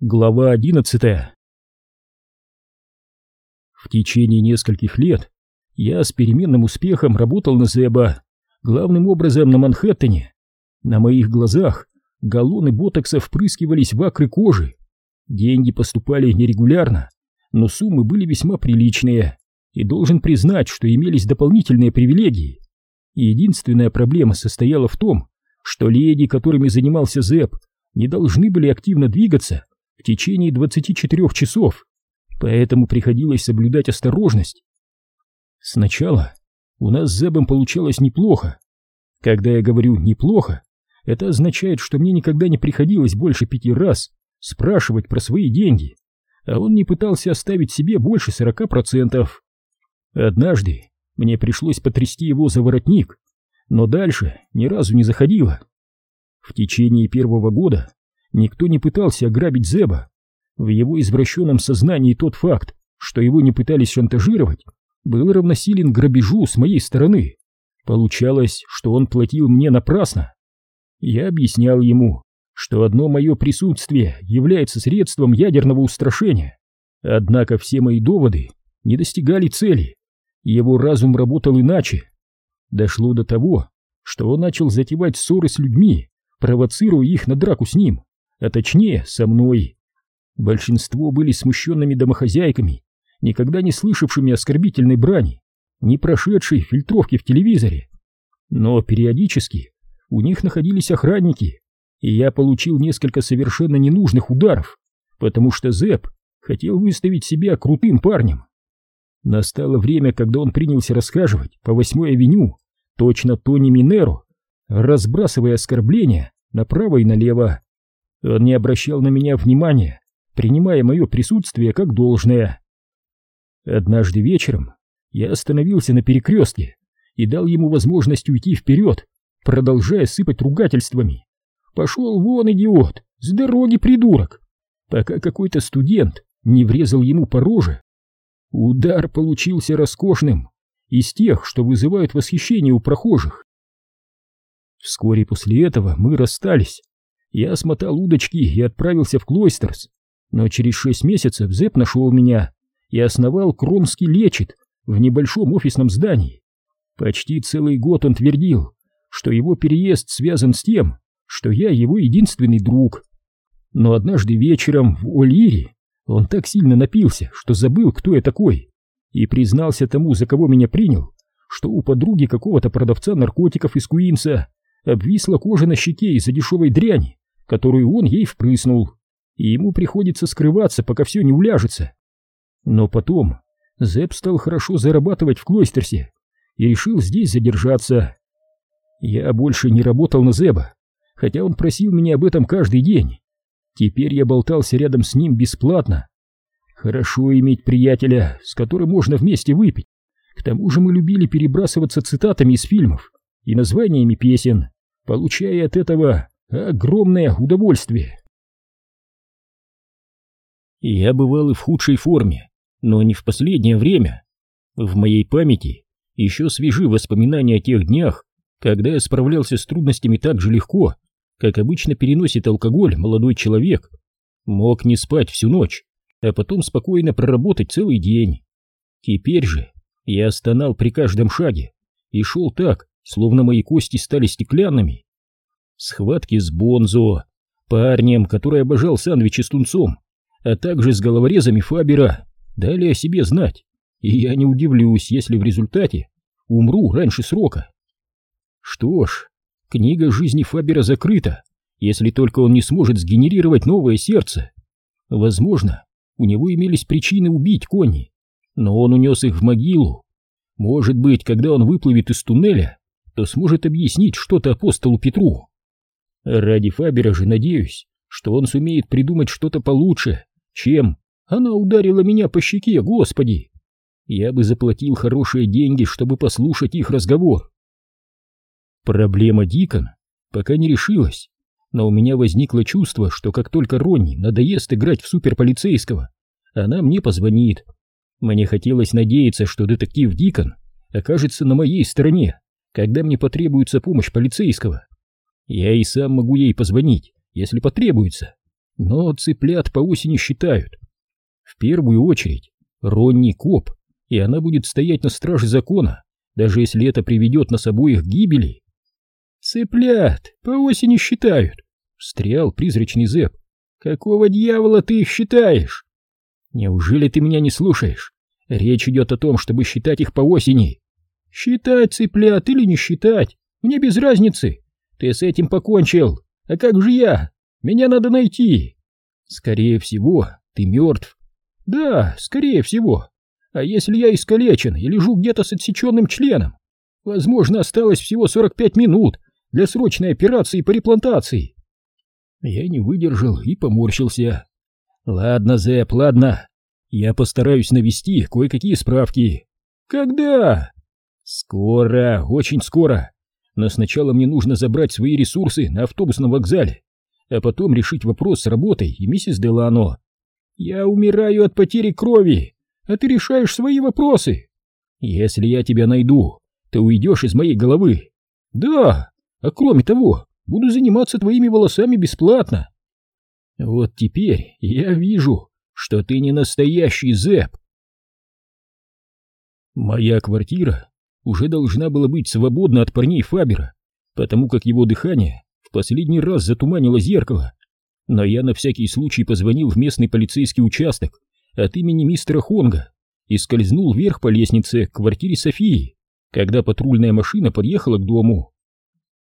Глава одиннадцатая В течение нескольких лет я с переменным успехом работал на Зеба, главным образом на Манхэттене. На моих глазах галлоны ботокса впрыскивались в акры кожи. Деньги поступали нерегулярно, но суммы были весьма приличные, и должен признать, что имелись дополнительные привилегии. Единственная проблема состояла в том, что леди, которыми занимался Зеб, не должны были активно двигаться в течение 24 часов, поэтому приходилось соблюдать осторожность. Сначала у нас с Зебом получалось неплохо. Когда я говорю «неплохо», это означает, что мне никогда не приходилось больше пяти раз спрашивать про свои деньги, а он не пытался оставить себе больше 40%. Однажды мне пришлось потрясти его за воротник, но дальше ни разу не заходило. В течение первого года никто не пытался ограбить Зеба. В его извращенном сознании тот факт, что его не пытались шантажировать, был равносилен грабежу с моей стороны. Получалось, что он платил мне напрасно. Я объяснял ему, что одно мое присутствие является средством ядерного устрашения. Однако все мои доводы не достигали цели. Его разум работал иначе. Дошло до того, что он начал затевать ссоры с людьми, провоцируя их на драку с ним а точнее со мной. Большинство были смущенными домохозяйками, никогда не слышавшими оскорбительной брани, не прошедшей фильтровки в телевизоре. Но периодически у них находились охранники, и я получил несколько совершенно ненужных ударов, потому что Зэп хотел выставить себя крутым парнем. Настало время, когда он принялся рассказывать по восьмой авеню, точно Тони Минеро, разбрасывая оскорбления направо и налево. Он не обращал на меня внимания, принимая мое присутствие как должное. Однажды вечером я остановился на перекрестке и дал ему возможность уйти вперед, продолжая сыпать ругательствами. «Пошел вон, идиот! С дороги, придурок!» Пока какой-то студент не врезал ему по роже. Удар получился роскошным, из тех, что вызывают восхищение у прохожих. Вскоре после этого мы расстались, я смотал удочки и отправился в Клойстерс, но через шесть месяцев Зэп нашел меня и основал Кромский лечит в небольшом офисном здании. Почти целый год он твердил, что его переезд связан с тем, что я его единственный друг. Но однажды вечером в Олире он так сильно напился, что забыл, кто я такой, и признался тому, за кого меня принял, что у подруги какого-то продавца наркотиков из Куинса обвисла кожа на щеке из-за дешевой дряни, которую он ей впрыснул, и ему приходится скрываться, пока все не уляжется. Но потом Зэп стал хорошо зарабатывать в Клойстерсе и решил здесь задержаться. Я больше не работал на Зеба, хотя он просил меня об этом каждый день. Теперь я болтался рядом с ним бесплатно. Хорошо иметь приятеля, с которым можно вместе выпить. К тому же мы любили перебрасываться цитатами из фильмов и названиями песен, получая от этого Огромное удовольствие. Я бывал и в худшей форме, но не в последнее время. В моей памяти еще свежи воспоминания о тех днях, когда я справлялся с трудностями так же легко, как обычно переносит алкоголь молодой человек. Мог не спать всю ночь, а потом спокойно проработать целый день. Теперь же я стонал при каждом шаге и шел так, словно мои кости стали стеклянными. Схватки с Бонзо, парнем, который обожал сандвичи с тунцом, а также с головорезами Фабера, дали о себе знать, и я не удивлюсь, если в результате умру раньше срока. Что ж, книга жизни Фабера закрыта, если только он не сможет сгенерировать новое сердце. Возможно, у него имелись причины убить Конни, но он унес их в могилу. Может быть, когда он выплывет из туннеля, то сможет объяснить что-то апостолу Петру. Ради Фабера же надеюсь, что он сумеет придумать что-то получше, чем она ударила меня по щеке, господи. Я бы заплатил хорошие деньги, чтобы послушать их разговор. Проблема Дикон пока не решилась, но у меня возникло чувство, что как только Ронни надоест играть в суперполицейского, она мне позвонит. Мне хотелось надеяться, что детектив Дикон окажется на моей стороне, когда мне потребуется помощь полицейского. Я и сам могу ей позвонить, если потребуется. но цыплят по осени считают. В первую очередь Ронни коп, и она будет стоять на страже закона, даже если это приведет нас обоих к гибели. Цыплят по осени считают, встрял призрачный Зэп. Какого дьявола ты их считаешь? Неужели ты меня не слушаешь? Речь идет о том, чтобы считать их по осени. Считать цыплят или не считать, мне без разницы. Ты с этим покончил. А как же я? Меня надо найти. Скорее всего, ты мертв. Да, скорее всего. А если я искалечен и лежу где-то с отсеченным членом? Возможно, осталось всего 45 минут для срочной операции по реплантации. Я не выдержал и поморщился. Ладно, Зэп, ладно. Я постараюсь навести кое-какие справки. Когда? Скоро, очень скоро. Но сначала мне нужно забрать свои ресурсы на автобусном вокзале, а потом решить вопрос с работой и миссис Делано. Я умираю от потери крови, а ты решаешь свои вопросы. Если я тебя найду, ты уйдешь из моей головы. Да, а кроме того, буду заниматься твоими волосами бесплатно. Вот теперь я вижу, что ты не настоящий Зэп. Моя квартира уже должна была быть свободна от парней Фабера, потому как его дыхание в последний раз затуманило зеркало. Но я на всякий случай позвонил в местный полицейский участок от имени мистера Хонга и скользнул вверх по лестнице к квартире Софии, когда патрульная машина подъехала к дому.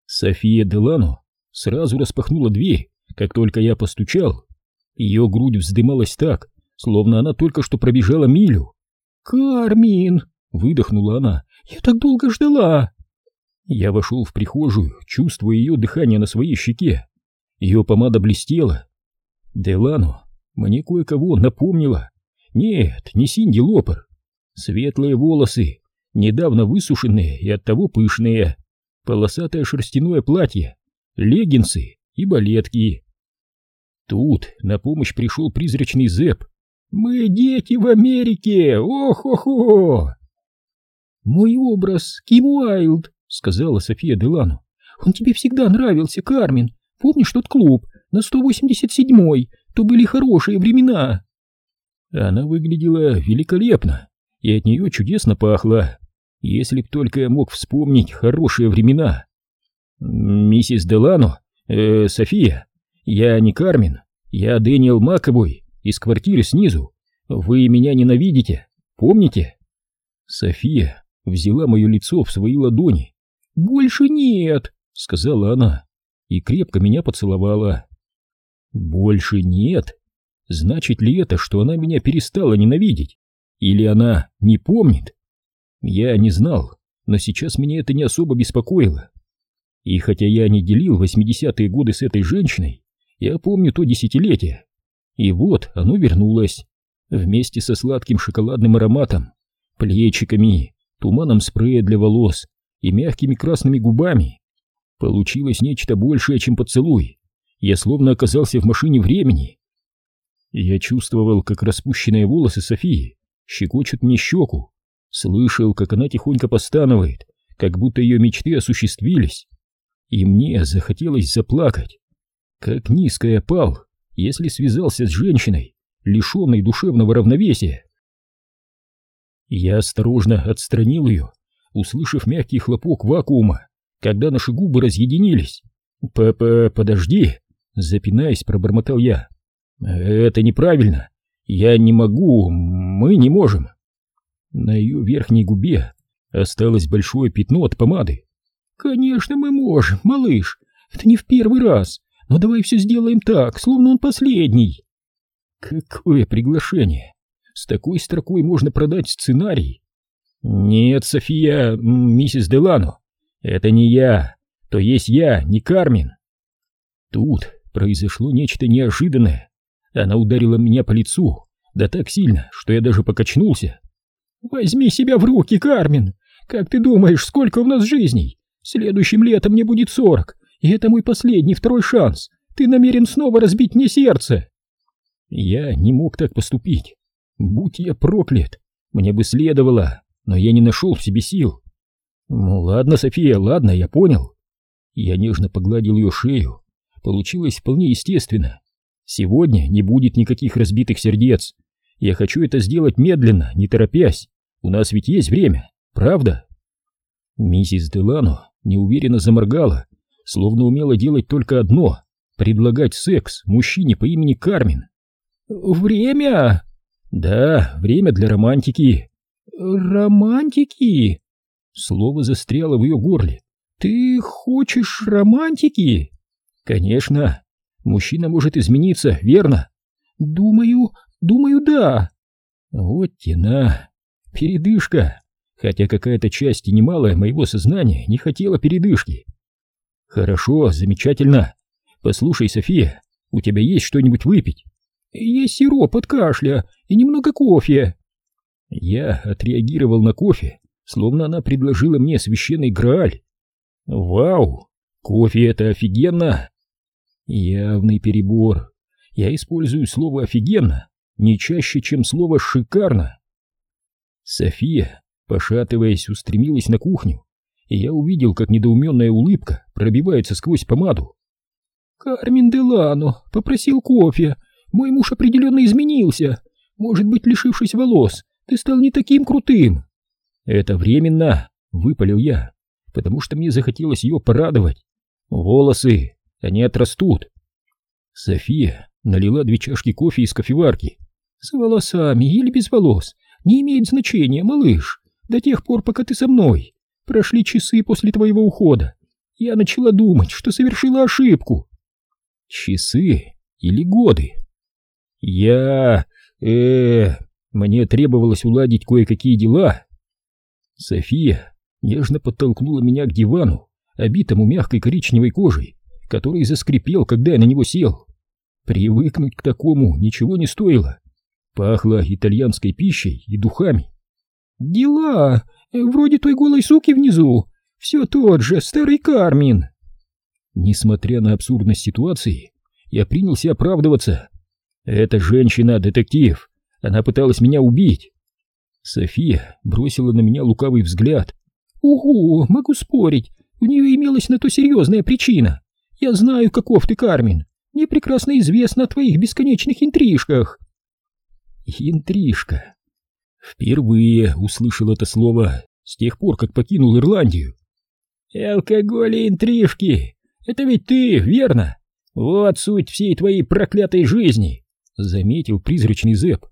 София Делано сразу распахнула дверь, как только я постучал. Ее грудь вздымалась так, словно она только что пробежала милю. «Кармин!» — выдохнула она. Я так долго ждала!» Я вошел в прихожую, чувствуя ее дыхание на своей щеке. Ее помада блестела. Делано мне кое-кого напомнила. Нет, не Синди Лопер. Светлые волосы, недавно высушенные и оттого пышные. Полосатое шерстяное платье, леггинсы и балетки. Тут на помощь пришел призрачный Зэп. «Мы дети в Америке! Ох-хо-хо!» «Мой образ, Ким Уайлд», — сказала София Делану. «Он тебе всегда нравился, Кармен. Помнишь тот клуб на 187-й? То были хорошие времена». Она выглядела великолепно, и от нее чудесно пахло. Если б только я мог вспомнить хорошие времена. «Миссис Делано, э, София, я не Кармен, я Дэниел Маковой из квартиры снизу. Вы меня ненавидите, помните?» София взяла мое лицо в свои ладони. «Больше нет!» — сказала она и крепко меня поцеловала. «Больше нет? Значит ли это, что она меня перестала ненавидеть? Или она не помнит?» Я не знал, но сейчас меня это не особо беспокоило. И хотя я не делил восьмидесятые годы с этой женщиной, я помню то десятилетие. И вот оно вернулось, вместе со сладким шоколадным ароматом, плечиками, туманом спрея для волос и мягкими красными губами. Получилось нечто большее, чем поцелуй. Я словно оказался в машине времени. Я чувствовал, как распущенные волосы Софии щекочут мне щеку, слышал, как она тихонько постанывает, как будто ее мечты осуществились. И мне захотелось заплакать. Как низко я пал, если связался с женщиной, лишенной душевного равновесия. Я осторожно отстранил ее, услышав мягкий хлопок вакуума, когда наши губы разъединились. «П-п, подожди!» — запинаясь, пробормотал я. «Это неправильно. Я не могу, мы не можем». На ее верхней губе осталось большое пятно от помады. «Конечно мы можем, малыш. Это не в первый раз. Но давай все сделаем так, словно он последний». «Какое приглашение!» С такой строкой можно продать сценарий. Нет, София, миссис Делано, это не я, то есть я, не Кармен. Тут произошло нечто неожиданное. Она ударила меня по лицу, да так сильно, что я даже покачнулся. Возьми себя в руки, Кармен. Как ты думаешь, сколько у нас жизней? Следующим летом мне будет сорок, и это мой последний второй шанс. Ты намерен снова разбить мне сердце. Я не мог так поступить. Будь я проклят, мне бы следовало, но я не нашел в себе сил. Ну ладно, София, ладно, я понял. Я нежно погладил ее шею. Получилось вполне естественно. Сегодня не будет никаких разбитых сердец. Я хочу это сделать медленно, не торопясь. У нас ведь есть время, правда? Миссис Делано неуверенно заморгала, словно умела делать только одно — предлагать секс мужчине по имени Кармен. «Время?» «Да, время для романтики». «Романтики?» Слово застряло в ее горле. «Ты хочешь романтики?» «Конечно. Мужчина может измениться, верно?» «Думаю, думаю, да». Вот тена. Передышка. Хотя какая-то часть и немалая моего сознания не хотела передышки. Хорошо, замечательно. Послушай, София, у тебя есть что-нибудь выпить? Есть сироп от кашля и немного кофе. Я отреагировал на кофе, словно она предложила мне священный грааль. Вау, кофе это офигенно. Явный перебор. Я использую слово «офигенно» не чаще, чем слово «шикарно». София, пошатываясь, устремилась на кухню, и я увидел, как недоуменная улыбка пробивается сквозь помаду. «Кармен Делано попросил кофе. Мой муж определенно изменился. Может быть, лишившись волос, ты стал не таким крутым». «Это временно», — выпалил я, потому что мне захотелось ее порадовать. «Волосы, они отрастут». София налила две чашки кофе из кофеварки. «С волосами или без волос, не имеет значения, малыш, до тех пор, пока ты со мной. Прошли часы после твоего ухода. Я начала думать, что совершила ошибку. Часы или годы? Я... э Мне требовалось уладить кое-какие дела. София нежно подтолкнула меня к дивану, обитому мягкой коричневой кожей, который заскрипел, когда я на него сел. Привыкнуть к такому ничего не стоило. Пахло итальянской пищей и духами. «Дела! Вроде той голой суки внизу! Все тот же, старый Кармин!» Несмотря на абсурдность ситуации, я принялся оправдываться. «Эта женщина — детектив! Она пыталась меня убить!» София бросила на меня лукавый взгляд. «Угу, могу спорить, у нее имелась на то серьезная причина. Я знаю, каков ты, Кармин. Мне прекрасно известно о твоих бесконечных интрижках». «Интрижка», Впервые услышал это слово с тех пор, как покинул Ирландию. «Алкоголь и интрижки! Это ведь ты, верно? Вот суть всей твоей проклятой жизни!» — заметил призрачный Зэп.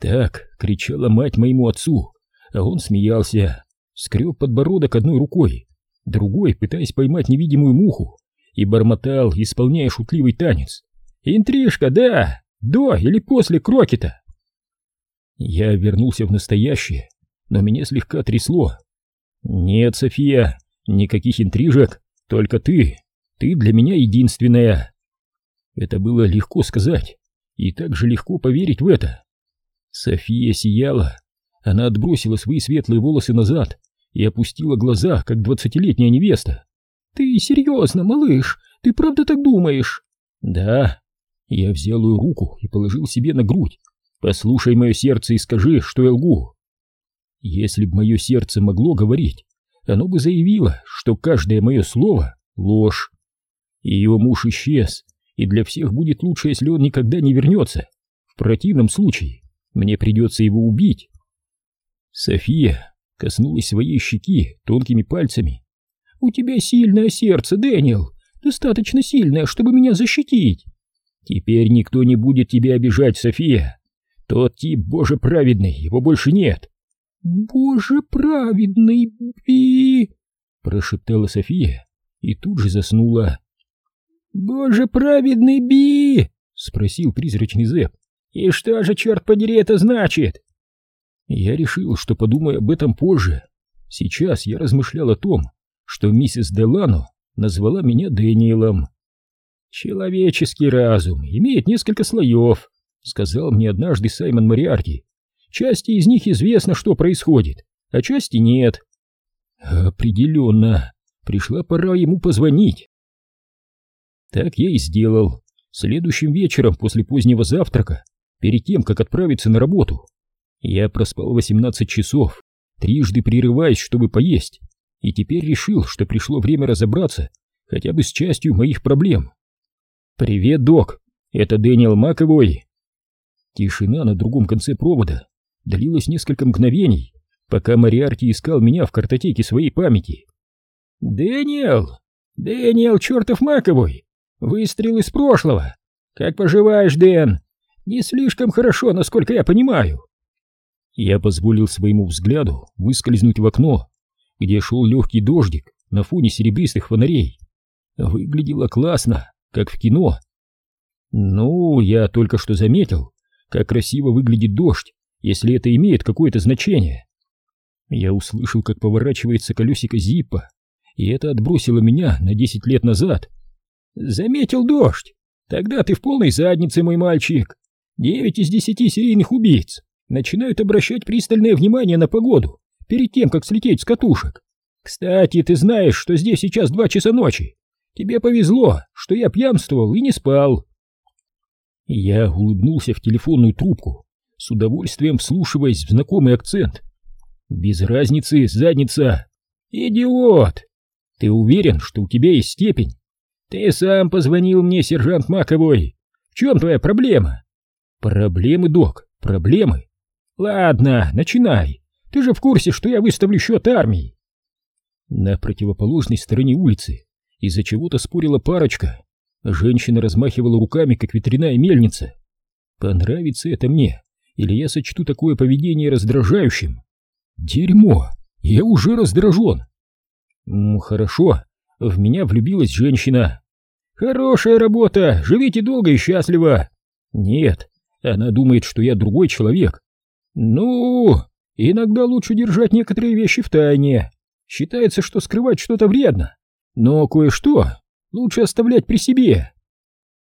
Так кричала мать моему отцу, а он смеялся, скреб подбородок одной рукой, другой пытаясь поймать невидимую муху, и бормотал, исполняя шутливый танец. «Интрижка, да! До или после крокета!» Я вернулся в настоящее, но меня слегка трясло. «Нет, София, никаких интрижек, только ты. Ты для меня единственная». Это было легко сказать, и так же легко поверить в это. София сияла. Она отбросила свои светлые волосы назад и опустила глаза, как двадцатилетняя невеста. «Ты серьезно, малыш? Ты правда так думаешь?» «Да». Я взял ее руку и положил себе на грудь, Послушай мое сердце и скажи, что я лгу. Если бы мое сердце могло говорить, оно бы заявило, что каждое мое слово — ложь. Ее муж исчез, и для всех будет лучше, если он никогда не вернется. В противном случае мне придется его убить. София коснулась своей щеки тонкими пальцами. «У тебя сильное сердце, Дэниел, достаточно сильное, чтобы меня защитить. Теперь никто не будет тебя обижать, София. Тот тип, боже праведный, его больше нет. Боже праведный, Би! Прошептала София и тут же заснула. Боже праведный, Би! Спросил призрачный Зэп. И что же, черт подери, это значит? Я решил, что подумаю об этом позже. Сейчас я размышлял о том, что миссис Делано назвала меня Дэниелом. Человеческий разум имеет несколько слоев, сказал мне однажды Саймон Мариарти. Части из них известно, что происходит, а части нет. Определенно, пришла пора ему позвонить. Так я и сделал. Следующим вечером после позднего завтрака, перед тем, как отправиться на работу, я проспал 18 часов, трижды прерываясь, чтобы поесть, и теперь решил, что пришло время разобраться хотя бы с частью моих проблем. «Привет, док. Это Дэниел Маковой. Тишина на другом конце провода длилась несколько мгновений, пока Мариарти искал меня в картотеке своей памяти. «Дэниел! Дэниел, чертов Маковой! Выстрел из прошлого! Как поживаешь, Дэн? Не слишком хорошо, насколько я понимаю!» Я позволил своему взгляду выскользнуть в окно, где шел легкий дождик на фоне серебристых фонарей. Выглядело классно, как в кино. Ну, я только что заметил, как красиво выглядит дождь, если это имеет какое-то значение. Я услышал, как поворачивается колесико зиппа, и это отбросило меня на десять лет назад. Заметил дождь? Тогда ты в полной заднице, мой мальчик. Девять из десяти серийных убийц начинают обращать пристальное внимание на погоду перед тем, как слететь с катушек. Кстати, ты знаешь, что здесь сейчас два часа ночи. Тебе повезло, что я пьянствовал и не спал. Я улыбнулся в телефонную трубку, с удовольствием вслушиваясь в знакомый акцент. Без разницы, задница. Идиот! Ты уверен, что у тебя есть степень? Ты сам позвонил мне, сержант Маковой. В чем твоя проблема? Проблемы, док, проблемы. Ладно, начинай. Ты же в курсе, что я выставлю счет армии. На противоположной стороне улицы из-за чего-то спорила парочка. Женщина размахивала руками, как ветряная мельница. Понравится это мне, или я сочту такое поведение раздражающим? Дерьмо! Я уже раздражен. Хорошо, в меня влюбилась женщина. Хорошая работа, живите долго и счастливо. Нет, она думает, что я другой человек. Ну, иногда лучше держать некоторые вещи в тайне. Считается, что скрывать что-то вредно. Но кое-что лучше оставлять при себе.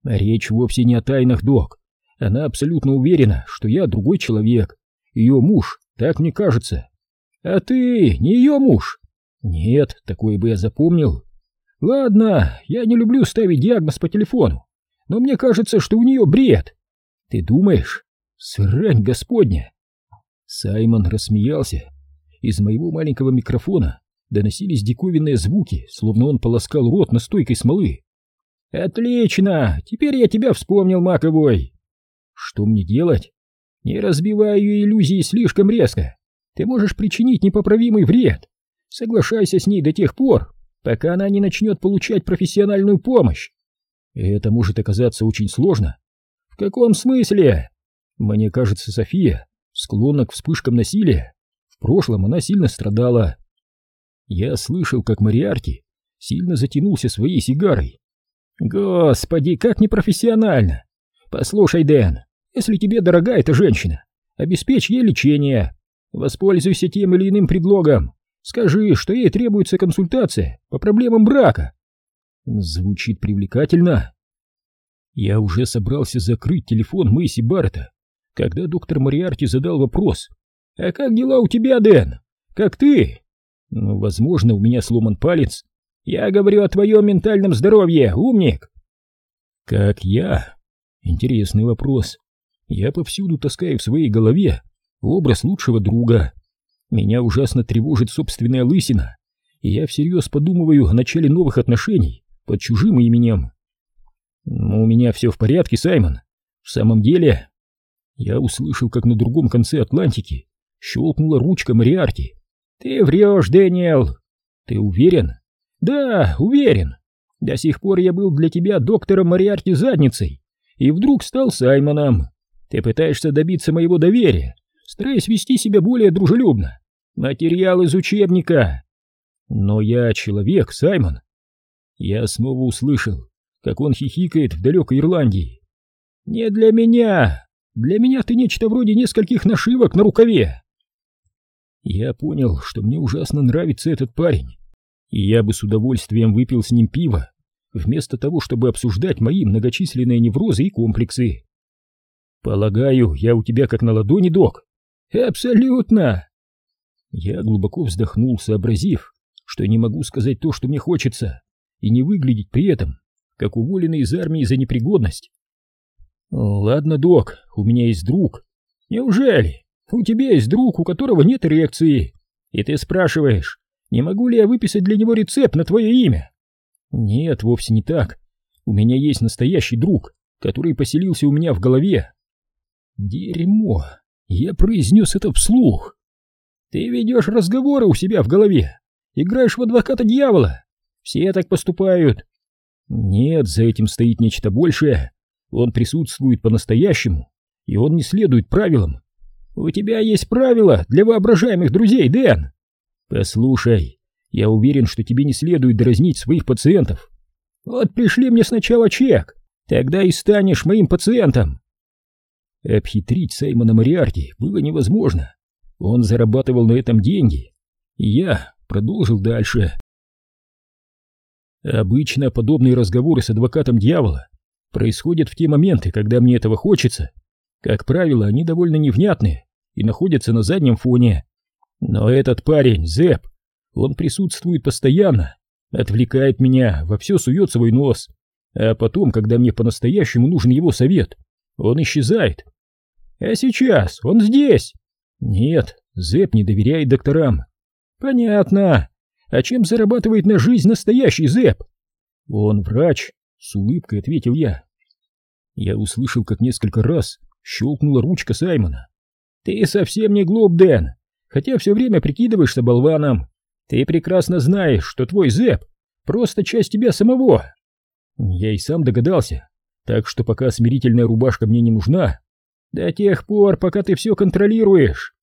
Речь вовсе не о тайнах, док. Она абсолютно уверена, что я другой человек. Ее муж, так мне кажется. А ты не ее муж? Нет, такое бы я запомнил. Ладно, я не люблю ставить диагноз по телефону, но мне кажется, что у нее бред. Ты думаешь? Срань господня. Саймон рассмеялся. Из моего маленького микрофона доносились диковинные звуки, словно он полоскал рот настойкой смолы. «Отлично! Теперь я тебя вспомнил, Маковой!» «Что мне делать?» «Не разбивай ее иллюзии слишком резко. Ты можешь причинить непоправимый вред. Соглашайся с ней до тех пор, пока она не начнет получать профессиональную помощь. Это может оказаться очень сложно. В каком смысле? Мне кажется, София склонна к вспышкам насилия. В прошлом она сильно страдала. Я слышал, как Мариарти сильно затянулся своей сигарой. Господи, как непрофессионально! Послушай, Дэн, если тебе дорога эта женщина, обеспечь ей лечение. Воспользуйся тем или иным предлогом. Скажи, что ей требуется консультация по проблемам брака. Звучит привлекательно. Я уже собрался закрыть телефон Мэйси Баррета, когда доктор Мариарти задал вопрос. «А как дела у тебя, Дэн? Как ты?» Ну, возможно, у меня сломан палец. Я говорю о твоем ментальном здоровье, умник. Как я? Интересный вопрос. Я повсюду таскаю в своей голове образ лучшего друга. Меня ужасно тревожит собственная лысина, и я всерьез подумываю о начале новых отношений под чужим именем. Но у меня все в порядке, Саймон. В самом деле... Я услышал, как на другом конце Атлантики щелкнула ручка Мариарти. «Ты врешь, Дэниел!» «Ты уверен?» «Да, уверен. До сих пор я был для тебя доктором Мариарти задницей, и вдруг стал Саймоном. Ты пытаешься добиться моего доверия, стараясь вести себя более дружелюбно. Материал из учебника. Но я человек, Саймон. Я снова услышал, как он хихикает в далекой Ирландии. Не для меня. Для меня ты нечто вроде нескольких нашивок на рукаве. Я понял, что мне ужасно нравится этот парень, и я бы с удовольствием выпил с ним пиво, вместо того, чтобы обсуждать мои многочисленные неврозы и комплексы. Полагаю, я у тебя как на ладони, док? Абсолютно! Я глубоко вздохнул, сообразив, что не могу сказать то, что мне хочется, и не выглядеть при этом, как уволенный из армии за непригодность. Ладно, док, у меня есть друг. Неужели? У тебя есть друг, у которого нет эрекции, и ты спрашиваешь, не могу ли я выписать для него рецепт на твое имя? Нет, вовсе не так. У меня есть настоящий друг, который поселился у меня в голове. Дерьмо! Я произнес это вслух. Ты ведешь разговоры у себя в голове, играешь в адвоката дьявола. Все так поступают. Нет, за этим стоит нечто большее. Он присутствует по-настоящему, и он не следует правилам. У тебя есть правила для воображаемых друзей, Дэн. Послушай, я уверен, что тебе не следует дразнить своих пациентов. Вот пришли мне сначала чек, тогда и станешь моим пациентом. Обхитрить Саймона Мариарти было невозможно. Он зарабатывал на этом деньги. И я продолжил дальше. Обычно подобные разговоры с адвокатом дьявола происходят в те моменты, когда мне этого хочется. Как правило, они довольно невнятные и находятся на заднем фоне. Но этот парень, Зэп, он присутствует постоянно, отвлекает меня, во все сует свой нос. А потом, когда мне по-настоящему нужен его совет, он исчезает. А сейчас он здесь. Нет, Зэп не доверяет докторам. Понятно. А чем зарабатывает на жизнь настоящий Зэп? Он врач, с улыбкой ответил я. Я услышал, как несколько раз щелкнула ручка Саймона. Ты совсем не глуп, Дэн, хотя все время прикидываешься болваном. Ты прекрасно знаешь, что твой Зэп просто часть тебя самого. Я и сам догадался, так что пока смирительная рубашка мне не нужна, до тех пор, пока ты все контролируешь.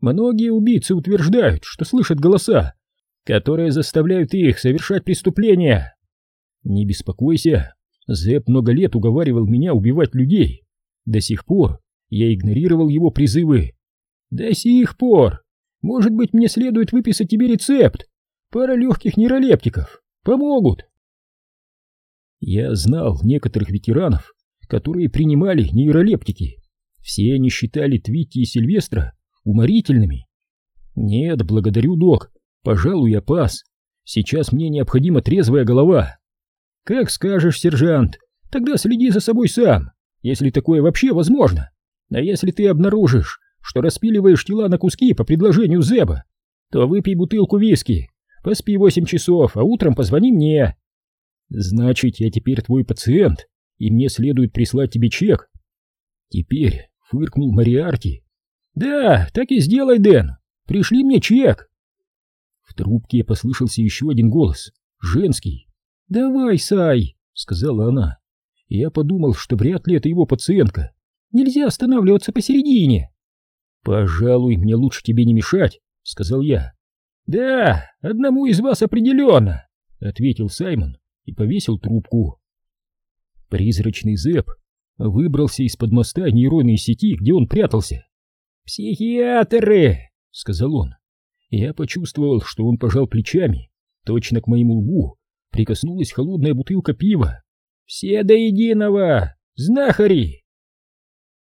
Многие убийцы утверждают, что слышат голоса, которые заставляют их совершать преступления. Не беспокойся, Зэп много лет уговаривал меня убивать людей. До сих пор я игнорировал его призывы. До сих пор. Может быть, мне следует выписать тебе рецепт? Пара легких нейролептиков. Помогут. Я знал некоторых ветеранов, которые принимали нейролептики. Все они считали Твитти и Сильвестра уморительными. Нет, благодарю, док, пожалуй, я пас. Сейчас мне необходима трезвая голова. Как скажешь, сержант, тогда следи за собой сам, если такое вообще возможно. А если ты обнаружишь, что распиливаешь тела на куски по предложению Зеба, то выпей бутылку виски, поспи восемь часов, а утром позвони мне. Значит, я теперь твой пациент, и мне следует прислать тебе чек. Теперь фыркнул Мариарти. Да, так и сделай, Дэн. Пришли мне чек. В трубке послышался еще один голос, женский. Давай, Сай, сказала она. Я подумал, что вряд ли это его пациентка. Нельзя останавливаться посередине. Пожалуй, мне лучше тебе не мешать, сказал я. Да, одному из вас определенно, ответил Саймон и повесил трубку. Призрачный Зэп выбрался из-под моста нейронной сети, где он прятался. «Психиатры!» — сказал он. Я почувствовал, что он пожал плечами. Точно к моему лбу прикоснулась холодная бутылка пива. «Все до единого! Знахари!»